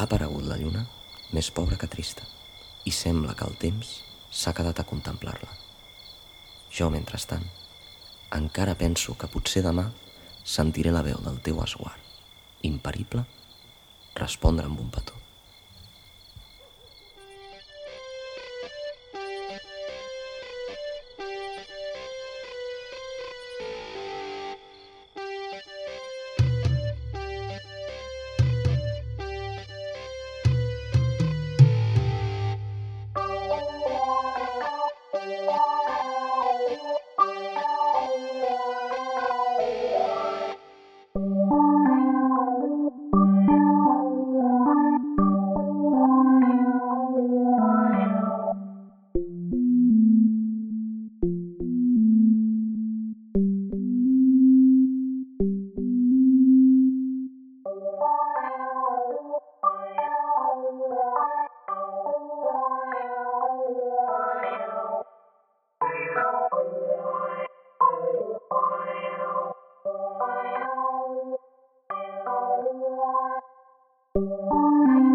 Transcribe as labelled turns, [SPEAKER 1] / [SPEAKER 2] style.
[SPEAKER 1] Ha aparegut la lluna més pobra que trista i sembla que el temps s'ha quedat a contemplar-la. Jo, mentrestant, encara penso que potser demà sentiré la veu del teu esguard, imperible, respondre amb un petó.
[SPEAKER 2] Thank you.